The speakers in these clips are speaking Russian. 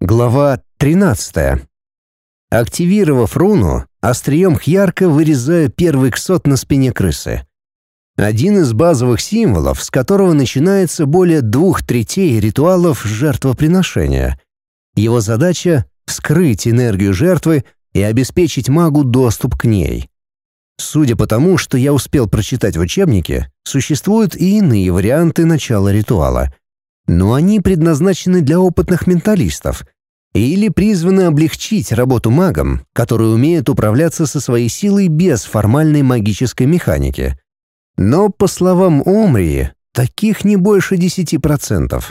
Глава 13. Активировав руну, острием Хьярка вырезаю первый ксот на спине крысы. Один из базовых символов, с которого начинается более двух третей ритуалов жертвоприношения. Его задача — скрыть энергию жертвы и обеспечить магу доступ к ней. Судя по тому, что я успел прочитать в учебнике, существуют и иные варианты начала ритуала — но они предназначены для опытных менталистов или призваны облегчить работу магам, которые умеют управляться со своей силой без формальной магической механики. Но, по словам Омрии, таких не больше 10%.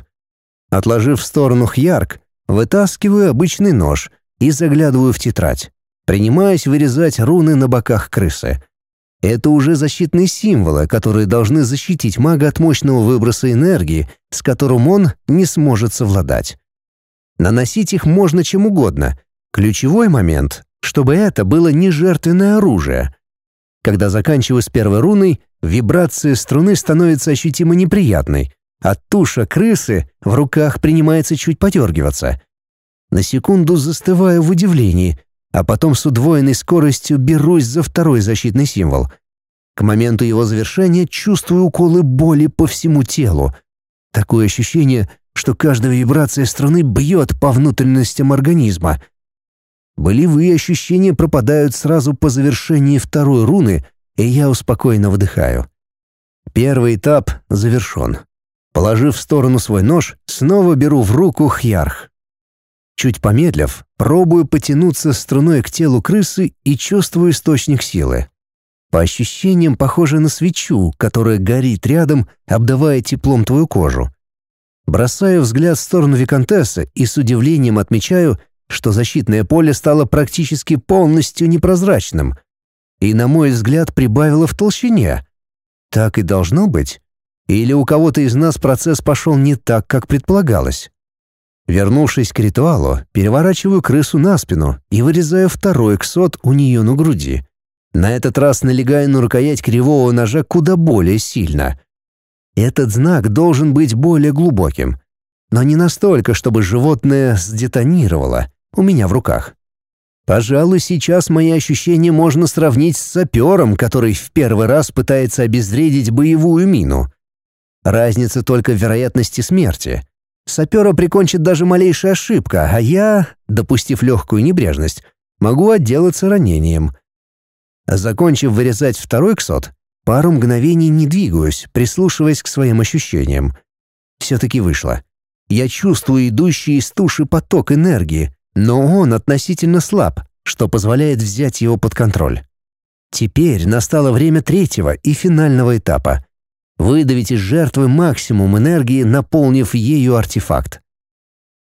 Отложив в сторону хьярк, вытаскиваю обычный нож и заглядываю в тетрадь. Принимаюсь вырезать руны на боках крысы — это уже защитные символы, которые должны защитить мага от мощного выброса энергии, с которым он не сможет совладать. Наносить их можно чем угодно. Ключевой момент, чтобы это было не жертвенное оружие. Когда заканчиваю с первой руной, вибрация струны становится ощутимо неприятной, а туша крысы в руках принимается чуть подергиваться. На секунду застываю в удивлении, а потом с удвоенной скоростью берусь за второй защитный символ. К моменту его завершения чувствую уколы боли по всему телу. Такое ощущение, что каждая вибрация струны бьет по внутренностям организма. Болевые ощущения пропадают сразу по завершении второй руны, и я успокоенно вдыхаю. Первый этап завершен. Положив в сторону свой нож, снова беру в руку хьярх. Чуть помедлив, пробую потянуться струной к телу крысы и чувствую источник силы. По ощущениям похоже на свечу, которая горит рядом, обдавая теплом твою кожу. Бросаю взгляд в сторону Викантессы и с удивлением отмечаю, что защитное поле стало практически полностью непрозрачным. И, на мой взгляд, прибавило в толщине. Так и должно быть? Или у кого-то из нас процесс пошел не так, как предполагалось? Вернувшись к ритуалу, переворачиваю крысу на спину и вырезаю второй ксот у нее на груди. На этот раз налегаю на рукоять кривого ножа куда более сильно. Этот знак должен быть более глубоким, но не настолько, чтобы животное сдетонировало у меня в руках. Пожалуй, сейчас мои ощущения можно сравнить с сапером, который в первый раз пытается обезвредить боевую мину. Разница только в вероятности смерти — Сапера прикончит даже малейшая ошибка, а я, допустив легкую небрежность, могу отделаться ранением. Закончив вырезать второй ксот, пару мгновений не двигаюсь, прислушиваясь к своим ощущениям. Все-таки вышло. Я чувствую идущий из туши поток энергии, но он относительно слаб, что позволяет взять его под контроль. Теперь настало время третьего и финального этапа выдавить из жертвы максимум энергии, наполнив ею артефакт.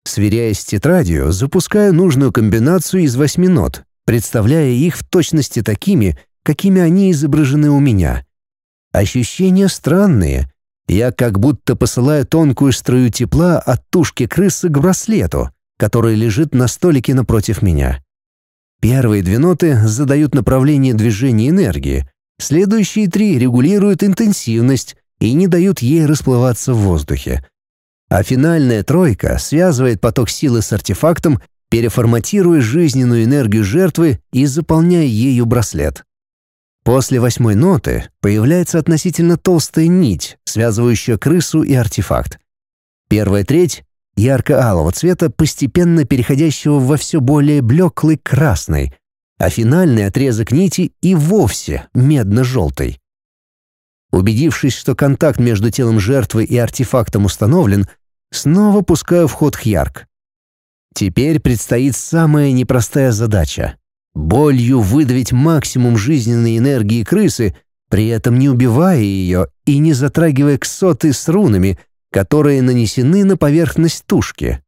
Сверяясь с тетрадью, запускаю нужную комбинацию из восьми нот, представляя их в точности такими, какими они изображены у меня. Ощущения странные. Я как будто посылаю тонкую струю тепла от тушки крысы к браслету, который лежит на столике напротив меня. Первые две ноты задают направление движения энергии, Следующие три регулируют интенсивность и не дают ей расплываться в воздухе. А финальная тройка связывает поток силы с артефактом, переформатируя жизненную энергию жертвы и заполняя ею браслет. После восьмой ноты появляется относительно толстая нить, связывающая крысу и артефакт. Первая треть — ярко-алого цвета, постепенно переходящего во все более блеклый красный, а финальный отрезок нити и вовсе медно-желтый. Убедившись, что контакт между телом жертвы и артефактом установлен, снова пускаю в ход Хьярк. Теперь предстоит самая непростая задача — болью выдавить максимум жизненной энергии крысы, при этом не убивая ее и не затрагивая ксоты с рунами, которые нанесены на поверхность тушки.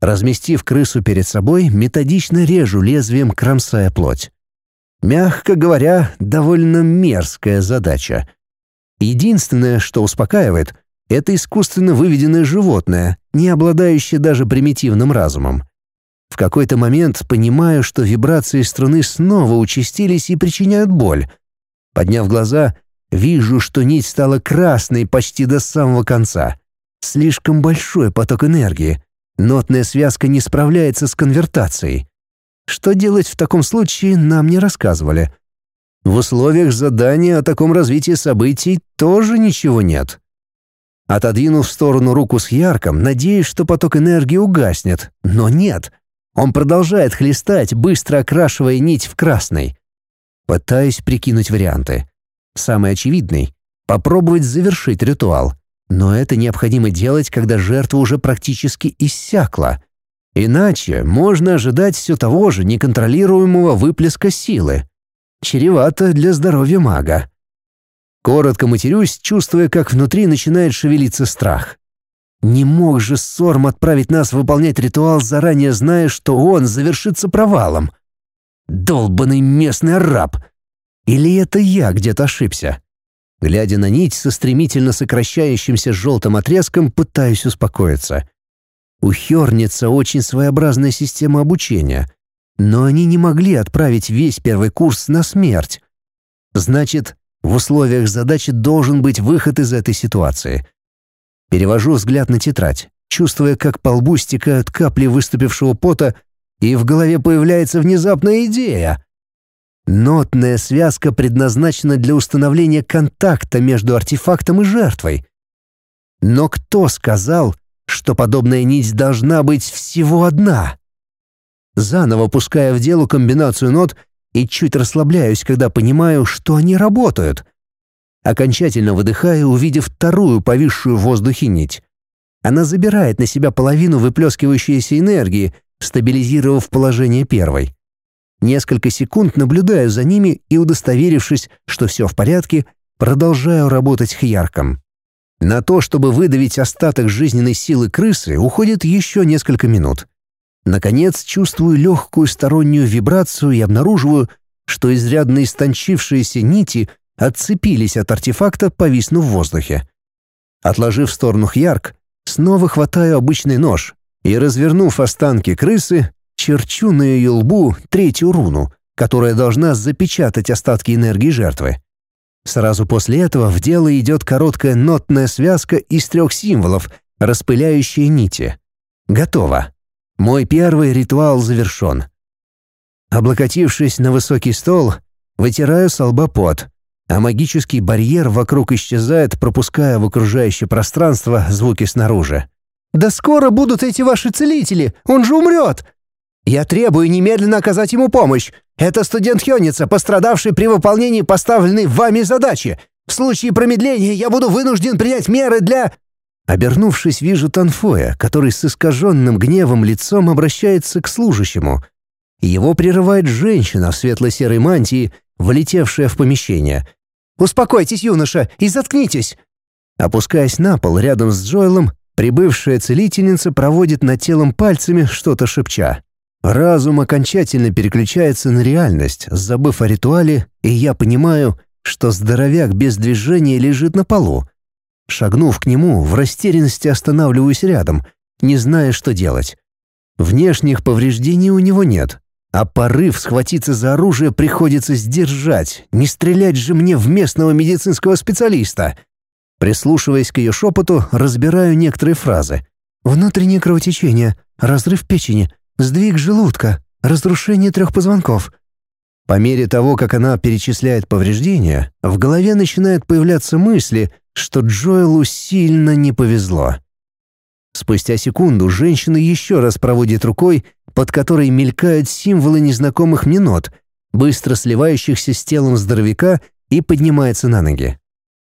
Разместив крысу перед собой, методично режу лезвием, кромсая плоть. Мягко говоря, довольно мерзкая задача. Единственное, что успокаивает, это искусственно выведенное животное, не обладающее даже примитивным разумом. В какой-то момент понимаю, что вибрации струны снова участились и причиняют боль. Подняв глаза, вижу, что нить стала красной почти до самого конца. Слишком большой поток энергии — Нотная связка не справляется с конвертацией. Что делать в таком случае, нам не рассказывали. В условиях задания о таком развитии событий тоже ничего нет. Отодвинув в сторону руку с ярком, надеюсь, что поток энергии угаснет. Но нет. Он продолжает хлестать, быстро окрашивая нить в красный. Пытаюсь прикинуть варианты. Самый очевидный — попробовать завершить ритуал. Но это необходимо делать, когда жертва уже практически иссякла. Иначе можно ожидать все того же неконтролируемого выплеска силы. Чревато для здоровья мага. Коротко матерюсь, чувствуя, как внутри начинает шевелиться страх. Не мог же Сорм отправить нас выполнять ритуал, заранее зная, что он завершится провалом. Долбанный местный араб! Или это я где-то ошибся? Глядя на нить со стремительно сокращающимся желтым отрезком, пытаюсь успокоиться. У Херница очень своеобразная система обучения, но они не могли отправить весь первый курс на смерть. Значит, в условиях задачи должен быть выход из этой ситуации. Перевожу взгляд на тетрадь, чувствуя, как по лбу стекают капли выступившего пота, и в голове появляется внезапная идея. Нотная связка предназначена для установления контакта между артефактом и жертвой. Но кто сказал, что подобная нить должна быть всего одна? Заново пуская в дело комбинацию нот и чуть расслабляюсь, когда понимаю, что они работают. Окончательно выдыхаю, увидев вторую повисшую в воздухе нить. Она забирает на себя половину выплескивающейся энергии, стабилизировав положение первой. Несколько секунд наблюдаю за ними и, удостоверившись, что все в порядке, продолжаю работать хьярком. На то, чтобы выдавить остаток жизненной силы крысы, уходит еще несколько минут. Наконец чувствую легкую стороннюю вибрацию и обнаруживаю, что изрядно истончившиеся нити отцепились от артефакта, повиснув в воздухе. Отложив в сторону хьярк, снова хватаю обычный нож и, развернув останки крысы, черчу на ее лбу третью руну, которая должна запечатать остатки энергии жертвы. Сразу после этого в дело идет короткая нотная связка из трех символов, распыляющие нити. Готово. Мой первый ритуал завершен. Облокотившись на высокий стол, вытираю с а магический барьер вокруг исчезает, пропуская в окружающее пространство звуки снаружи. «Да скоро будут эти ваши целители! Он же умрет!» «Я требую немедленно оказать ему помощь! Это студент Хёница, пострадавший при выполнении поставленной вами задачи! В случае промедления я буду вынужден принять меры для...» Обернувшись, вижу Танфоя, который с искаженным гневом лицом обращается к служащему. Его прерывает женщина в светло-серой мантии, влетевшая в помещение. «Успокойтесь, юноша, и заткнитесь!» Опускаясь на пол рядом с Джоэлом, прибывшая целительница проводит над телом пальцами, что-то шепча. Разум окончательно переключается на реальность, забыв о ритуале, и я понимаю, что здоровяк без движения лежит на полу, Шагнув к нему, в растерянности останавливаюсь рядом, не зная, что делать. Внешних повреждений у него нет, а порыв схватиться за оружие приходится сдержать, не стрелять же мне в местного медицинского специалиста. Прислушиваясь к ее шепоту, разбираю некоторые фразы. «Внутреннее кровотечение, разрыв печени, сдвиг желудка, разрушение трех позвонков». По мере того, как она перечисляет повреждения, в голове начинают появляться мысли, что Джоэлу сильно не повезло. Спустя секунду женщина еще раз проводит рукой, под которой мелькают символы незнакомых мне нот, быстро сливающихся с телом здоровяка, и поднимается на ноги.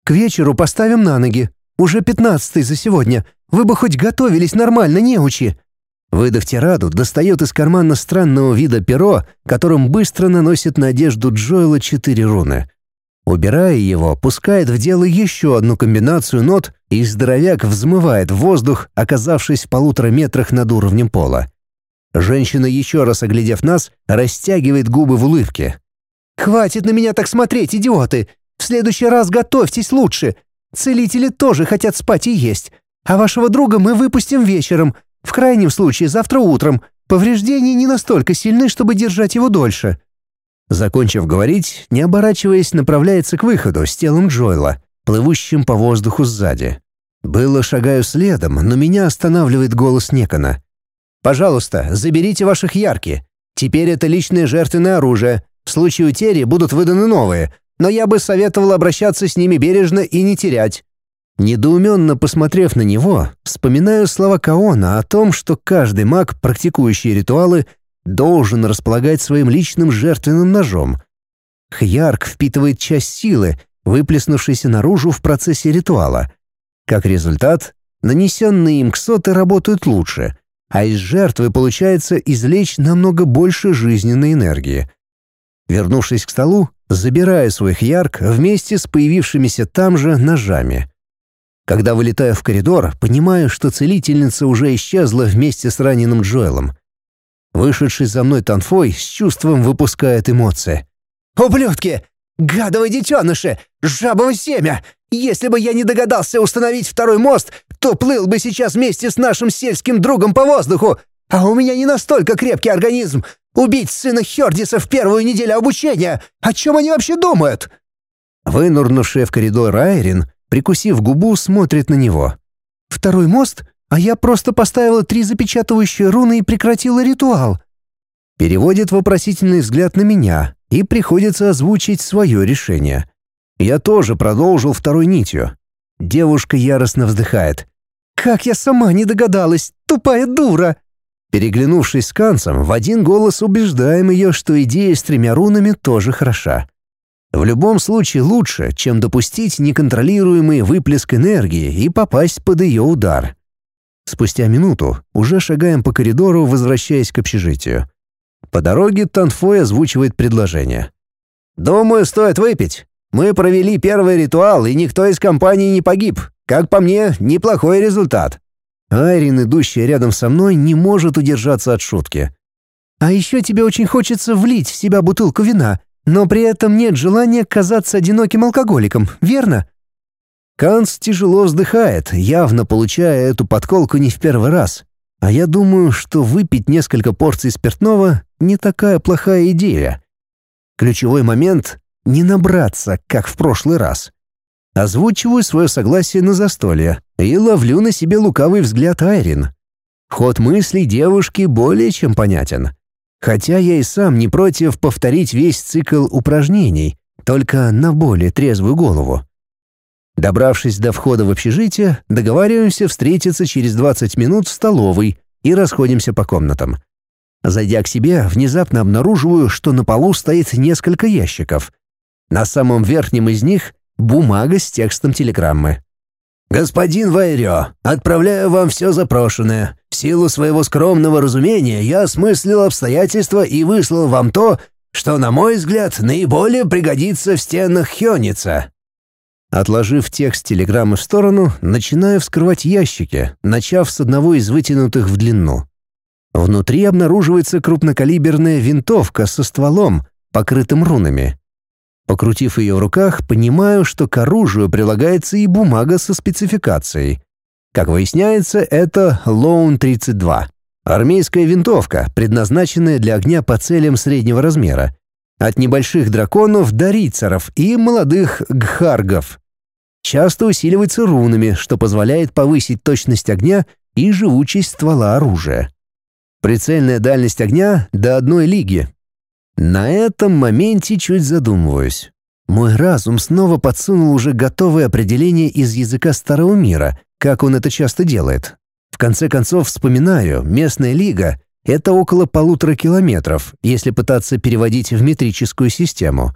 «К вечеру поставим на ноги. Уже пятнадцатый за сегодня. Вы бы хоть готовились нормально, неучи!» Выдав тираду, достает из кармана странного вида перо, которым быстро наносит на одежду Джоэла четыре руны. Убирая его, пускает в дело еще одну комбинацию нот, и здоровяк взмывает в воздух, оказавшись в полутора метрах над уровнем пола. Женщина, еще раз оглядев нас, растягивает губы в улыбке. «Хватит на меня так смотреть, идиоты! В следующий раз готовьтесь лучше! Целители тоже хотят спать и есть. А вашего друга мы выпустим вечером, в крайнем случае завтра утром. Повреждения не настолько сильны, чтобы держать его дольше». Закончив говорить, не оборачиваясь, направляется к выходу с телом Джоэла, плывущим по воздуху сзади. Было шагаю следом, но меня останавливает голос Некона. Пожалуйста, заберите ваших ярки. Теперь это личное жертвенное оружие. В случае утери будут выданы новые, но я бы советовал обращаться с ними бережно и не терять. Недоуменно посмотрев на него, вспоминаю слова Каона о том, что каждый маг, практикующий ритуалы, должен располагать своим личным жертвенным ножом. Хьярк впитывает часть силы, выплеснувшейся наружу в процессе ритуала. Как результат, нанесенные им ксоты работают лучше, а из жертвы получается извлечь намного больше жизненной энергии. Вернувшись к столу, забираю свой хьярк вместе с появившимися там же ножами. Когда вылетаю в коридор, понимаю, что целительница уже исчезла вместе с раненым Джоэлом. Вышедший за мной Танфой с чувством выпускает эмоции. «Ублюдки! Гадовые детеныши! Жабово семя! Если бы я не догадался установить второй мост, то плыл бы сейчас вместе с нашим сельским другом по воздуху! А у меня не настолько крепкий организм! Убить сына Хердиса в первую неделю обучения! О чем они вообще думают?» Вынурнувшая в коридор Айрин прикусив губу, смотрит на него. «Второй мост? А я просто поставила три запечатывающие руны и прекратила ритуал». Переводит вопросительный взгляд на меня, и приходится озвучить свое решение. Я тоже продолжил второй нитью. Девушка яростно вздыхает. «Как я сама не догадалась, тупая дура!» Переглянувшись с Канцем, в один голос убеждаем ее, что идея с тремя рунами тоже хороша. В любом случае лучше, чем допустить неконтролируемый выплеск энергии и попасть под ее удар. Спустя минуту уже шагаем по коридору, возвращаясь к общежитию. По дороге Танфой озвучивает предложение. «Думаю, стоит выпить. Мы провели первый ритуал, и никто из компании не погиб. Как по мне, неплохой результат». Айрин, идущая рядом со мной, не может удержаться от шутки. «А еще тебе очень хочется влить в себя бутылку вина, но при этом нет желания казаться одиноким алкоголиком, верно? Канц тяжело вздыхает, явно получая эту подколку не в первый раз. А я думаю, что выпить несколько порций спиртного не такая плохая идея. Ключевой момент — не набраться, как в прошлый раз. Озвучиваю свое согласие на застолье и ловлю на себе лукавый взгляд Айрин. Ход мыслей девушки более чем понятен. Хотя я и сам не против повторить весь цикл упражнений, только на более трезвую голову. Добравшись до входа в общежитие, договариваемся встретиться через 20 минут в столовой и расходимся по комнатам. Зайдя к себе, внезапно обнаруживаю, что на полу стоит несколько ящиков. На самом верхнем из них — бумага с текстом телеграммы. «Господин Вайрё, отправляю вам все запрошенное. В силу своего скромного разумения я осмыслил обстоятельства и выслал вам то, что, на мой взгляд, наиболее пригодится в стенах Хёница». Отложив текст телеграммы в сторону, начинаю вскрывать ящики, начав с одного из вытянутых в длину. Внутри обнаруживается крупнокалиберная винтовка со стволом, покрытым рунами. Покрутив ее в руках, понимаю, что к оружию прилагается и бумага со спецификацией. Как выясняется, это Лоун-32. Армейская винтовка, предназначенная для огня по целям среднего размера. От небольших драконов до рицаров и молодых гхаргов. Часто усиливается рунами, что позволяет повысить точность огня и живучесть ствола оружия. Прицельная дальность огня до одной лиги, на этом моменте чуть задумываюсь. Мой разум снова подсунул уже готовое определение из языка Старого Мира, как он это часто делает. В конце концов, вспоминаю, местная лига — это около полутора километров, если пытаться переводить в метрическую систему.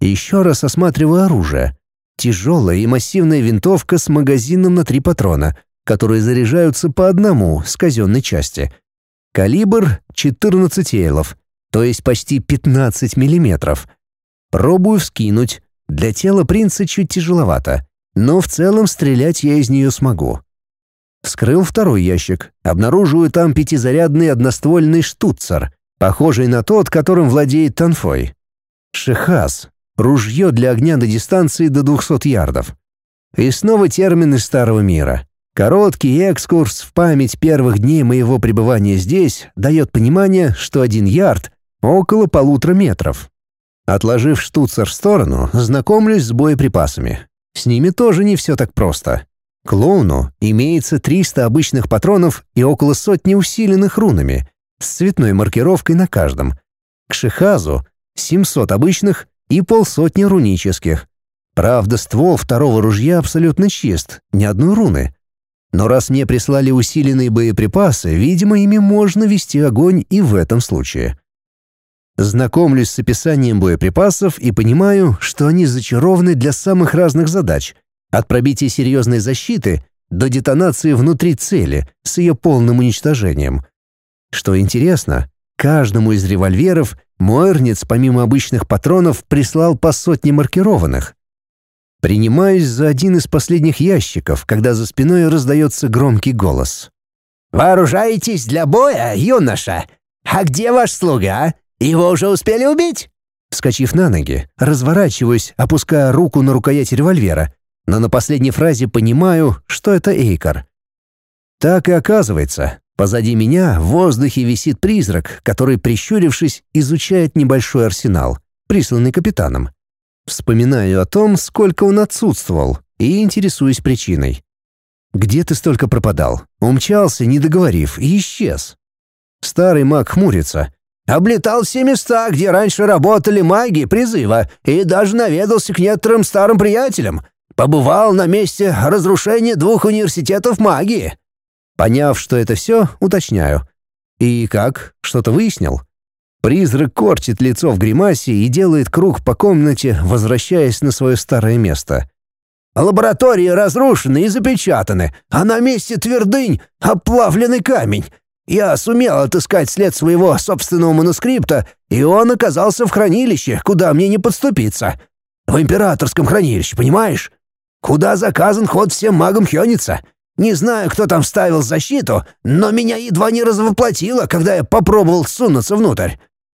Еще раз осматриваю оружие. Тяжелая и массивная винтовка с магазином на три патрона, которые заряжаются по одному с казенной части. Калибр — 14 эйлов — то есть почти 15 миллиметров. Пробую вскинуть. Для тела принца чуть тяжеловато, но в целом стрелять я из нее смогу. Вскрыл второй ящик. Обнаруживаю там пятизарядный одноствольный штуцер, похожий на тот, которым владеет Танфой. Шехас. Ружье для огня на дистанции до 200 ярдов. И снова термины старого мира. Короткий экскурс в память первых дней моего пребывания здесь дает понимание, что один ярд Около полутора метров. Отложив штуцер в сторону, знакомлюсь с боеприпасами. С ними тоже не все так просто. Клоуну имеется 300 обычных патронов и около сотни усиленных рунами, с цветной маркировкой на каждом. К Шихазу 700 обычных и полсотни рунических. Правда, ствол второго ружья абсолютно чист, ни одной руны. Но раз мне прислали усиленные боеприпасы, видимо, ими можно вести огонь и в этом случае. Знакомлюсь с описанием боеприпасов и понимаю, что они зачарованы для самых разных задач — от пробития серьезной защиты до детонации внутри цели с ее полным уничтожением. Что интересно, каждому из револьверов Мойерниц помимо обычных патронов прислал по сотне маркированных. Принимаюсь за один из последних ящиков, когда за спиной раздается громкий голос. «Вооружаетесь для боя, юноша? А где ваш слуга? Его уже успели убить?» Вскочив на ноги, разворачиваюсь, опуская руку на рукоять револьвера но на последней фразе понимаю, что это Эйкар. Так и оказывается, позади меня в воздухе висит призрак, который, прищурившись, изучает небольшой арсенал, присланный капитаном. Вспоминаю о том, сколько он отсутствовал, и интересуюсь причиной. «Где ты столько пропадал? Умчался, не договорив, и исчез». Старый маг хмурится. «Облетал все места, где раньше работали маги призыва, и даже наведался к некоторым старым приятелям. Побывал на месте разрушения двух университетов магии». Поняв, что это все, уточняю. «И как? Что-то выяснил?» Призрак корчит лицо в гримасе и делает круг по комнате, возвращаясь на свое старое место. «Лаборатории разрушены и запечатаны, а на месте твердынь — оплавленный камень. Я сумел отыскать след своего собственного манускрипта, и он оказался в хранилище, куда мне не подступиться. В императорском хранилище, понимаешь? Куда заказан ход всем магам Хёница? Не знаю, кто там ставил защиту, но меня едва не развоплотило, когда я попробовал сунуться внутрь.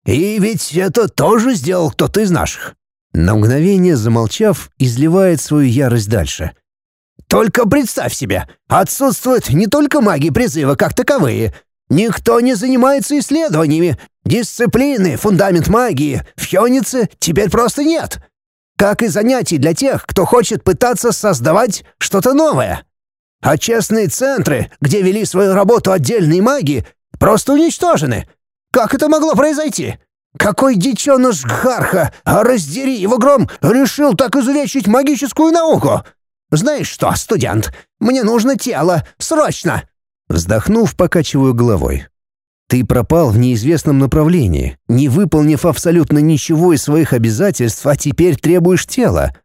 И ведь это тоже сделал кто-то из наших». На мгновение замолчав, изливает свою ярость дальше. «Только представь себе, отсутствуют не только маги призыва как таковые. Никто не занимается исследованиями. Дисциплины, фундамент магии в Хёнице теперь просто нет как и занятий для тех, кто хочет пытаться создавать что-то новое. А честные центры, где вели свою работу отдельные маги, просто уничтожены. Как это могло произойти? Какой диченыш Гхарха, а раздери его гром, решил так изувечить магическую науку? Знаешь что, студент, мне нужно тело, срочно!» Вздохнув, покачиваю головой. Ты пропал в неизвестном направлении, не выполнив абсолютно ничего из своих обязательств, а теперь требуешь тела.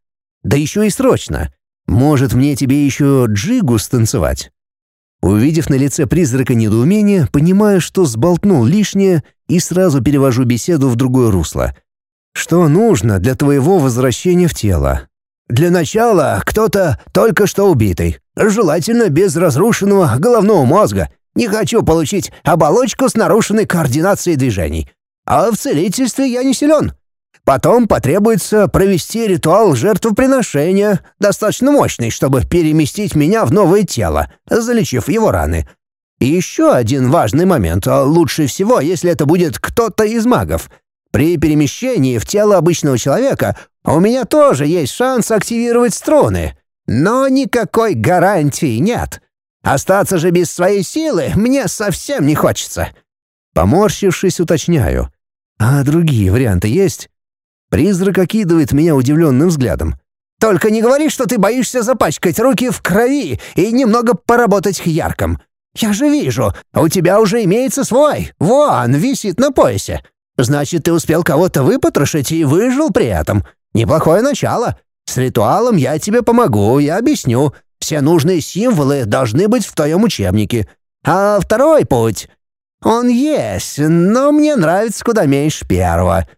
Да еще и срочно. Может, мне тебе еще джигу станцевать?» Увидев на лице призрака недоумение, понимаю, что сболтнул лишнее и сразу перевожу беседу в другое русло. «Что нужно для твоего возвращения в тело?» «Для начала кто-то только что убитый, желательно без разрушенного головного мозга не хочу получить оболочку с нарушенной координацией движений. А в целительстве я не силен. Потом потребуется провести ритуал жертвоприношения, достаточно мощный, чтобы переместить меня в новое тело, залечив его раны. И еще один важный момент. А лучше всего, если это будет кто-то из магов. При перемещении в тело обычного человека у меня тоже есть шанс активировать струны. Но никакой гарантии нет. Остаться же без своей силы мне совсем не хочется». Поморщившись, уточняю. «А другие варианты есть?» Призрак окидывает меня удивленным взглядом. «Только не говори, что ты боишься запачкать руки в крови и немного поработать ярком. Я же вижу, у тебя уже имеется свой. Вон, висит на поясе. Значит, ты успел кого-то выпотрошить и выжил при этом. Неплохое начало. С ритуалом я тебе помогу, я объясню. Все нужные символы должны быть в твоем учебнике. А второй путь... Он есть, но мне нравится куда меньше первого.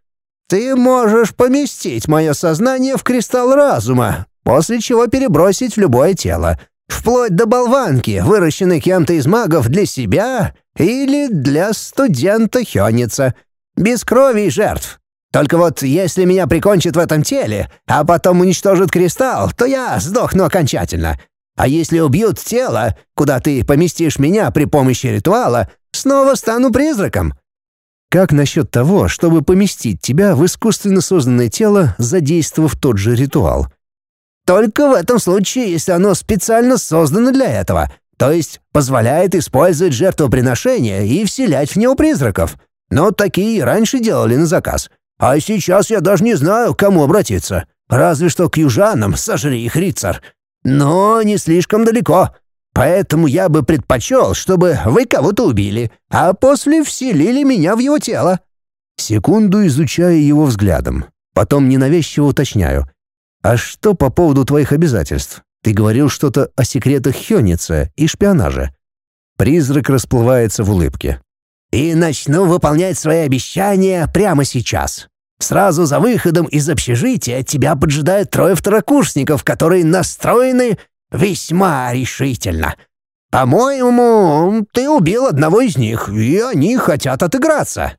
Ты можешь поместить мое сознание в кристалл разума, после чего перебросить в любое тело, вплоть до болванки, выращенной кем-то из магов для себя или для студента Хёница, без крови и жертв. Только вот если меня прикончат в этом теле, а потом уничтожат кристалл, то я сдохну окончательно. А если убьют тело, куда ты поместишь меня при помощи ритуала, снова стану призраком». «Как насчет того, чтобы поместить тебя в искусственно созданное тело, задействовав тот же ритуал?» только в этом случае, если оно специально создано для этого, то есть позволяет использовать жертвоприношение и вселять в него призраков. Но такие раньше делали на заказ. А сейчас я даже не знаю, к кому обратиться. Разве что к южанам, сожри их, рицар. Но не слишком далеко. Поэтому я бы предпочел, чтобы вы кого-то убили, а после вселили меня в его тело». Секунду изучаю его взглядом. Потом ненавязчиво уточняю. «А что по поводу твоих обязательств? Ты говорил что-то о секретах Хёница и шпионаже». Призрак расплывается в улыбке. «И начну выполнять свои обещания прямо сейчас. Сразу за выходом из общежития тебя поджидают трое второкурсников, которые настроены Весьма решительно. По-моему, ты убил одного из них, и они хотят отыграться.